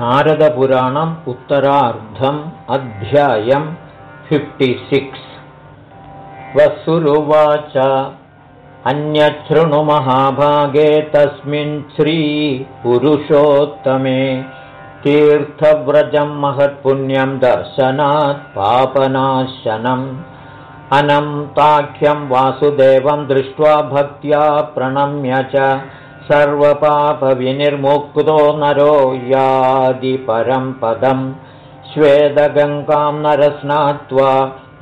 नारदपुराणम् उत्तरार्धम् अध्यायम् फिफ्टिसिक्स् वसुरुवाच। अन्यच्छृणुमहाभागे तस्मिन् श्रीपुरुषोत्तमे तीर्थव्रजं महत्पुण्यं दर्शनात् पापनाशनम्। अनन्ताख्यं वासुदेवं दृष्ट्वा भक्त्या प्रणम्य च सर्वपापविनिर्मुक्तो नरो यादिपरं पदम् श्वेदगङ्गां नरस्नात्वा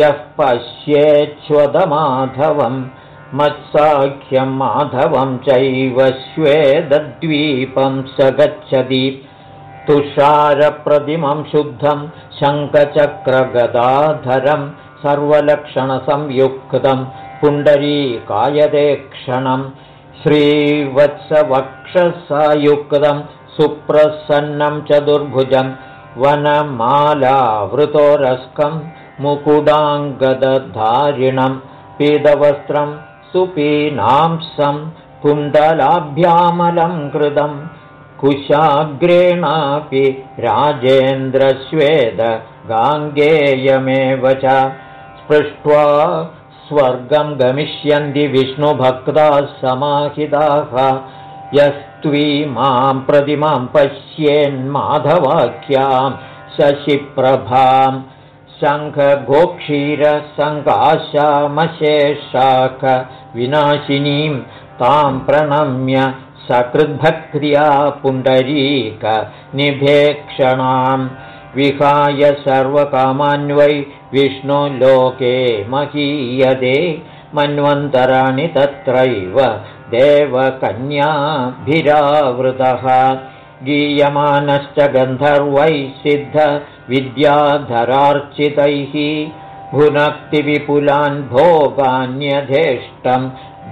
यः पश्येच्छ्वदमाधवं मत्साख्यं माधवं चैव श्वेदद्वीपं स गच्छति। तुषारप्रतिमं शुद्धं शङ्खचक्रगदाधरं सर्वलक्षणसंयुक्तं पुण्डरीकायदे क्षणम् श्रीवत्सवक्षसायुक्तं सुप्रसन्नं चतुर्भुजं वनमालावृतोरस्कं मुकुदाङ्गदधारिणं पीतवस्त्रं सुपीनांसं कुण्डलाभ्यामलं कृतं कुशाग्रेणापि राजेन्द्रश्वेद गाङ्गेयमेव च स्पृष्ट्वा स्वर्गं गमिष्यन्ति विष्णुभक्ताः समाहिताः। यस्त्वी मां प्रतिमां पश्येन्माधवाख्यां शशिप्रभां विनाशिनीं तां प्रणम्य सकृद्भक्त्या पुण्डरीकनिभेक्षणाम् विहाय सर्वकामान्वै विष्णुलोके महीयते मन्वन्तराणि तत्रैव देवकन्याभिरावृतः। गीयमानश्च गन्धर्वैः सिद्धविद्याधरार्चितैः भुनक्तिविपुलान् भोगान्यधेष्टं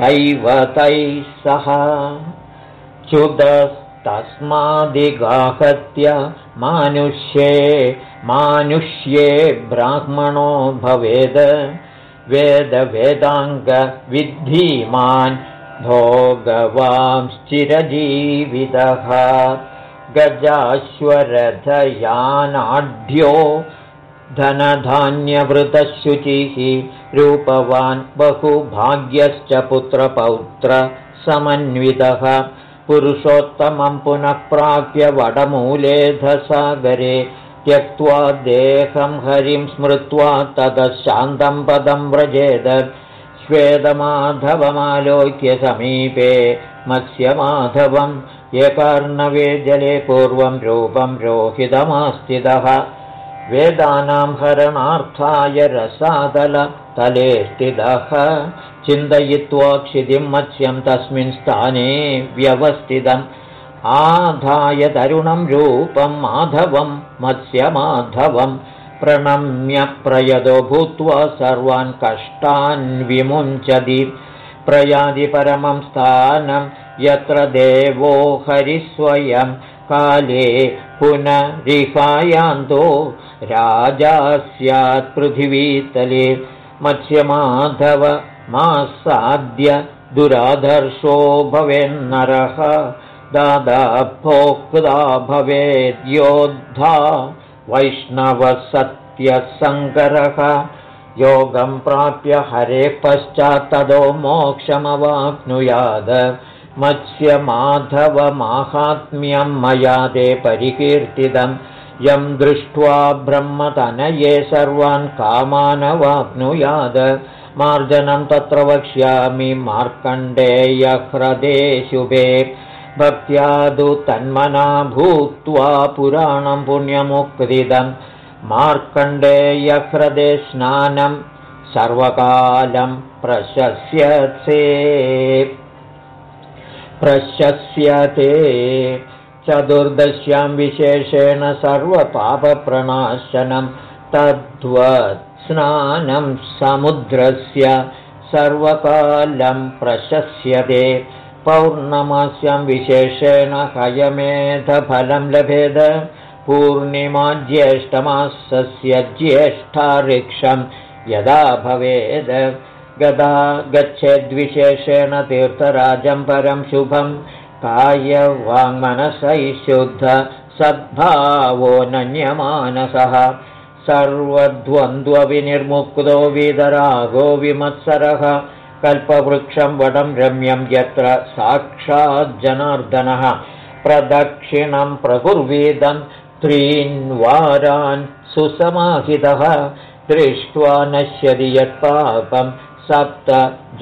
दैवतैः सह तस्मादिगाहत्य मानुष्ये मानुष्ये ब्राह्मणो भवेद। वेदवेदाङ्गविद्धीमान् भोगवांश्चिरजीवितः। गजाश्वरथयानाढ्यो धनधान्यवृतशुचिः रूपवान् बहुभाग्यश्च पुत्रपौत्रसमन्वितः पुरुषोत्तमं पुनः प्राप्य वडमूलेधसागरे त्यक्त्वा देहं हरिं स्मृत्वा ततः शान्तं पदं व्रजेद। श्वेतमाधवमालोक्य समीपे मत्स्यमाधवं यकर्णवे जले पूर्वं रूपं रोहितमास्थितः। वेदानां हरणार्थाय रसादलतले स्थितः चिन्तयित्वा क्षितिं मत्स्यं तस्मिन् स्थाने व्यवस्थितम्। आधाय तरुणं रूपं माधवं मत्स्यमाधवं। प्रणम्य प्रयदो भूत्वा सर्वान् कष्टान् विमुञ्चति। प्रयादि परमं स्थानं यत्र देवो हरिस्वयं। काले पुनरिहायान्तो। राजा स्यात् पृथिवीतले मत्स्यमाधव मासाद्य दुराधर्षो भवेन्नरः। दादा भोक्ता भवेद्योद्धा वैष्णवसत्यसङ्करः योगं प्राप्य हरे पश्चात्तदो मोक्षमवाप्नुयाद। मत्स्यमाधवमाहात्म्यं मया ते परिकीर्तितं यं दृष्ट्वा ब्रह्मतनये सर्वान् कामानवाप्नुयाद। मार्जनं तत्र वक्ष्यामि मार्कण्डेयह्रदे शुभे। भक्त्यादु तन्मना भूत्वा पुराणं पुण्यमुक्तिदं। मार्कण्डेयह्रदे स्नानं सर्वकालं प्रशस्यसे प्रशस्यते चतुर्दश्यां विशेषेण सर्वपापप्रणाशनं तद्वत् स्नानं समुद्रस्य सर्वकालं प्रशस्यते। पौर्णमास्यां विशेषेण हयमेधफलं लभेद। पूर्णिमाज्येष्ठमासस्य ज्येष्ठारिक्षं यदा भवेद्। गदा गच्छेद्विशेषेण तीर्थराजं परं शुभं कायवाङ्मनसैः शुद्ध सद्भावो नन्यमानसः। सर्वद्वन्द्वविनिर्मुक्तो विदरागो विमत्सरः। कल्पवृक्षं वडं रम्यं यत्र साक्षाज्जनार्दनः प्रदक्षिणं प्रकुर्वेदं त्रीन्वारान् सुसमाहितः। दृष्ट्वा नश्यति यत्पापं सप्त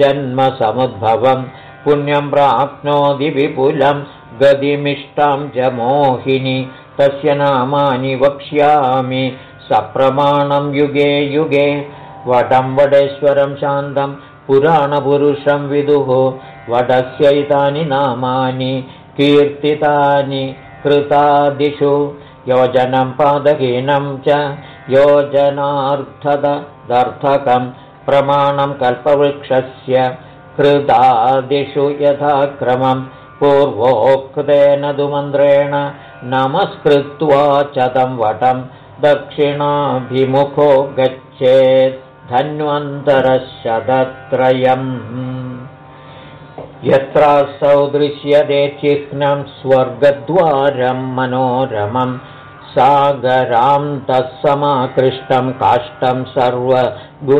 जन्मसमुद्भवं पुण्यं प्राप्नोति विपुलं गतिमिष्टां च मोहिनि तस्य नामानि वक्ष्यामि। सप्रमाणं युगे युगे वटं वडेश्वरं शान्तं पुराणपुरुषं विदुः। वटस्यैतानि नामानि कीर्तितानि कृतादिषु। योजनं पादहीनं च योजनार्थदर्थकं प्रमाणं कल्पवृक्षस्य कृतादिषु यथाक्रमं पूर्वोक्तेन दुमन्त्रेण नमस्कृत्वा च तं वटं दक्षिणाभिमुखो गच्छेत् धन्वन्तरशतत्रयम्। यत्रासौ दृश्यते चिह्नं स्वर्गद्वारं मनोरमम् सागरान्तः समाकृष्टं काष्ठं सर्वगुणान्वितं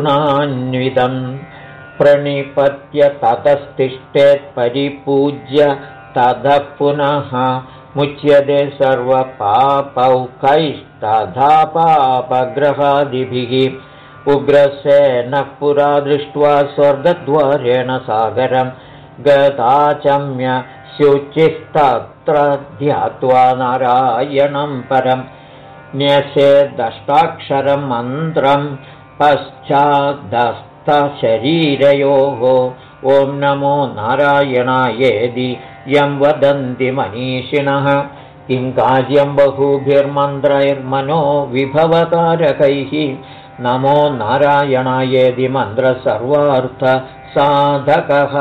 प्रणिपत्य ततस्तिष्ठेत् परिपूज्य ततः पुनः मुच्यते सर्वपापौकैस्तथा पापग्रहादिभिः। उग्रसेनः पुरा दृष्ट्वा स्वर्गद्वारेण सागरं गताचम्य शुचिस्तत्र ध्यात्वा नारायणं परं। न्यसेदष्टाक्षरं मन्त्रं पश्चादस्तशरीरयोः ॐ नमो नारायणायेदि। यं वदन्ति मनीषिणः। किं कार्यं बहुभिर्मन्त्रैर्मनो विभवकारकैः नमो नारायणायेदि मन्त्रसर्वार्थसाधकः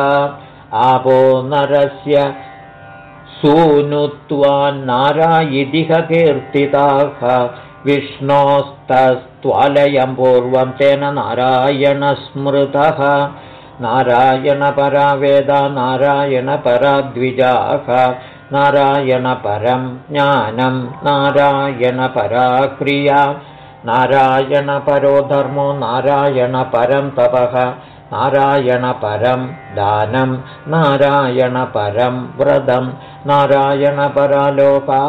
आपो नरस्य सूनुत्वान्नारायिदिह कीर्तिताः विष्णोस्तस्त्वालयं पूर्वं तेन नारायणस्मृतः। नारायणपरा वेदा नारायणपरा द्विजाः नारायणपरं ज्ञानं नारायणपरा क्रिया नारायणपरो धर्मो नारायणपरं तपः। नारायणपरं दानं नारायणपरं व्रतं। नारायणपरालोका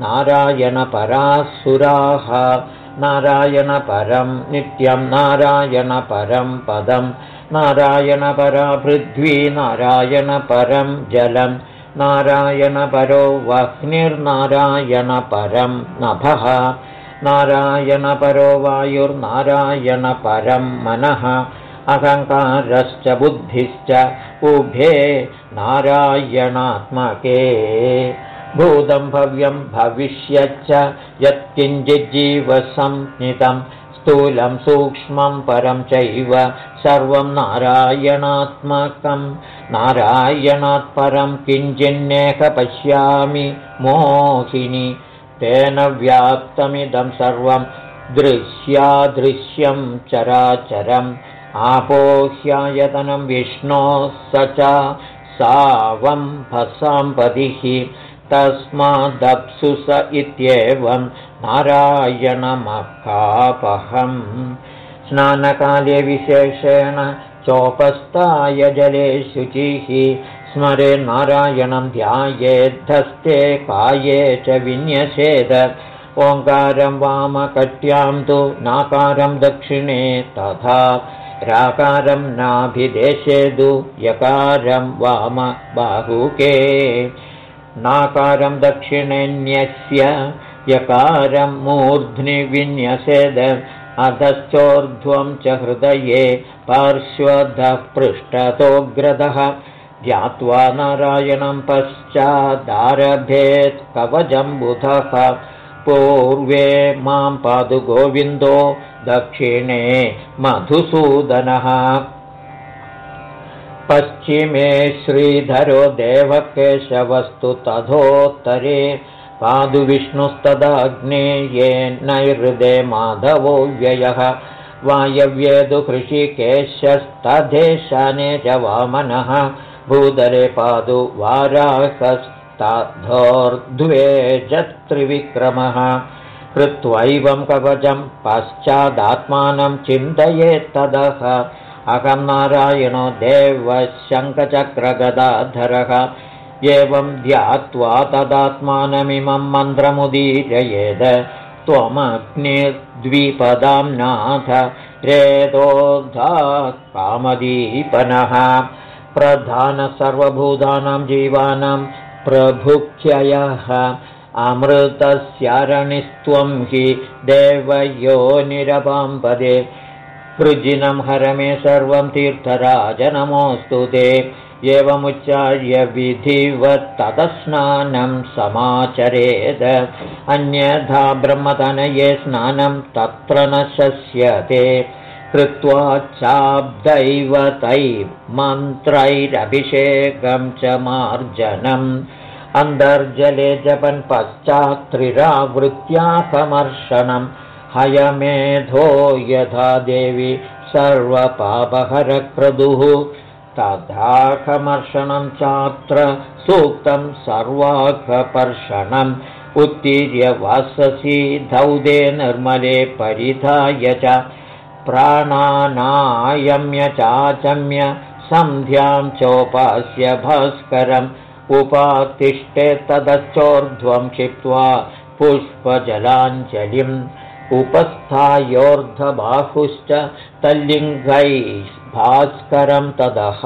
नारायणपरासुराः। नारायणपरं नित्यं नारायणपरं पदं। नारायणपरा पृथ्वी नारायणपरं जलं। नारायणपरो वह्निर्नारायणपरं नभः। नारायणपरो वायुर्नारायणपरं मनः। अहङ्कारश्च बुद्धिश्च उभे नारायणात्मके भूतं भव्यं भविष्यच्च यत्किञ्चिज्जीवसंज्ञितं स्थूलं सूक्ष्मं परं चैव सर्वं नारायणात्मकं। नारायणात् परं किञ्चिन्नेह पश्यामि मोहिनि। तेन व्याप्तमिदं सर्वं दृश्यादृश्यं चराचरम्। आपोह्यायतनं विष्णोः स च सावम्भसाम्पतिः तस्मादप्सु स इत्येवं नारायणमकापहम् स्नानकाले विशेषेण चोपस्थाय जले शुचिः। स्मरे नारायणं ध्यायेद्धस्ते काये च विन्यसेद। ओङ्कारं वामकट्यां तु नाकारं दक्षिणे तथा। राकारं नाभिदेशेदु यकारं वाम बाहुके नाकारं दक्षिणेन्यस्य यकारं मूर्ध्नि विन्यसेद अधश्चोर्ध्वं च हृदये पार्श्वधः पृष्ठतोऽग्रदः ध्यात्वा नारायणं पश्चादारभेत् कवजम्बुधः पूर्वे मां पादु गोविन्दो दक्षिणे मधुसूदनः पश्चिमे श्रीधरो देवकेशवस्तु तथोत्तरे नैहृदे माधवो व्ययः। वायव्येदुहृषिकेशस्तधेशाने च वामनः। भूदरे पादु वाराहस्तद्दक्षिणे तथोर्ध्वे च त्रिविक्रमः कृत्वैवं कवचं पश्चादात्मानं चिन्तयेत्तदः अहं नारायणो देवशङ्खचक्रगदाधरः। एवं ध्यात्वा तदात्मानमिमं मन्त्रमुदीरयेद। त्वमग्निर्द्विपदां नाथ। रेदोद्धा कामदीपनः। प्रधानसर्वभूतानां जीवानां प्रभुख्ययः। अमृतस्यारणिस्त्वं हि देवयो निरपाम्पदे वृजिनं हरमे सर्वं तीर्थराजनमोऽस्तु ते। एवमुच्चार्य विधिवत्ततस्नानं समाचरेद। अन्यथा ब्रह्मतनये स्नानं तत्र न शस्यते। कृत्वा चाब्दैवतै मन्त्रैरभिषेकं च मार्जनम्। अन्तर्जले जपन् पश्चात्त्रिरावृत्याकमर्षणम् हयमेधो यथा देवी सर्वपापहरक्रदुः तथाकमर्षणं चात्र सूक्तं सर्वाकपर्षणम् उत्तीर्य वाससि धौदे निर्मले परिधाय च। प्राणानायम्य चाचम्य सन्ध्यां चोपास्य भास्करम्। उपातिष्ठे तदश्चोर्ध्वं क्षिप्त्वा पुष्पजलाञ्जलिम् उपस्थायोर्धबाहुश्च तल्लिङ्गैः भास्करं तदः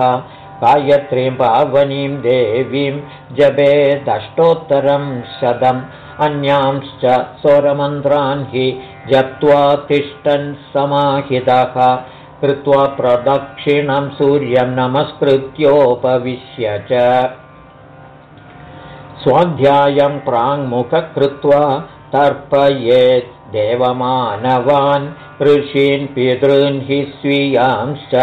गायत्रीं पावनीं देवीं जपेदष्टोत्तरं शतम्। अन्यांश्च स्वरमन्त्रान् हि जप्त्वा तिष्ठन् समाहितः। कृत्वा प्रदक्षिणं सूर्यं नमस्कृत्योपविश्य च। स्वाध्यायं प्राङ्मुखकृत्वा तर्पयेत् देवमानवान् ऋषीन् पितॄन् हि स्वीयांश्च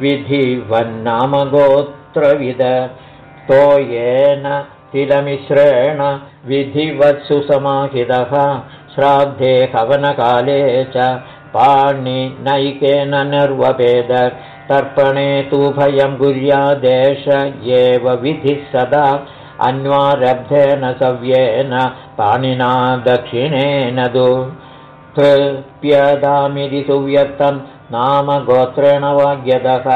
विधिवन्नामगोत्रविद। तो येन तिलमिश्रेण विधिवत्सु समाहितः श्राद्धे हवनकाले च पाणिनैकेन निर्वपेद। तर्पणे तु भयं कुर्यादेश एव विधिः सदा। अन्वारब्धेन सव्येन पाणिना दक्षिणेन दु तृप्यदामिति सुव्यक्तं नाम गोत्रेण वाग्यतः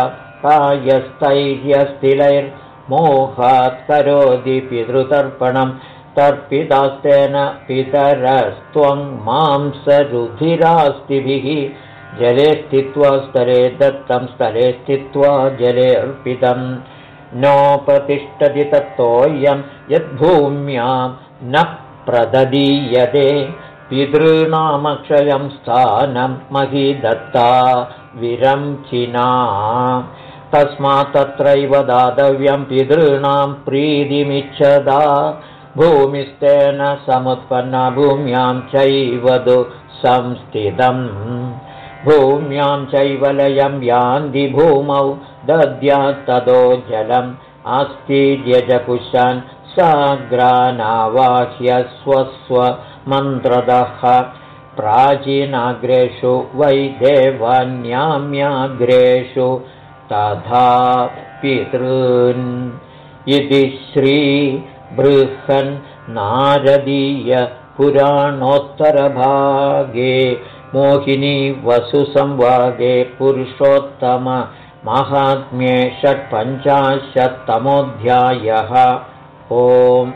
कायस्थैर्यस्थिलैर्मोहात् करोति पितृतर्पणं तर्पितास्तेन पितरस्त्वं मांसरुधिरास्तिभिः जले स्थित्वा स्तरे दत्तं स्तरे स्थित्वा जले अर्पितम् नोपतिष्ठति तत्तोऽयं यद्भूम्यां न प्रददीयते पितॄणामक्षयं स्थानं मही दत्ता तस्मात् तत्रैव दातव्यं पितॄणां प्रीतिमिच्छदा। भूमिस्तेन समुत्पन्ना भूम्यां चैव संस्थितम् भूम्यां चैव लयं यान्ति भूमौ दद्यात्ततो जलम् अस्तिर्यजकुशान् साग्रानावाह्य स्वस्व मन्त्रदः। प्राचीनाग्रेषु वै देवान्याम्याग्रेषु तथा पितॄन्। इति श्रीबृहन्नारदीयपुराणोत्तरभागे मोहिनी वसुसंवादे पुरुषोत्तममाहात्म्ये षट्पञ्चाशत्तमोऽध्यायः। ओम्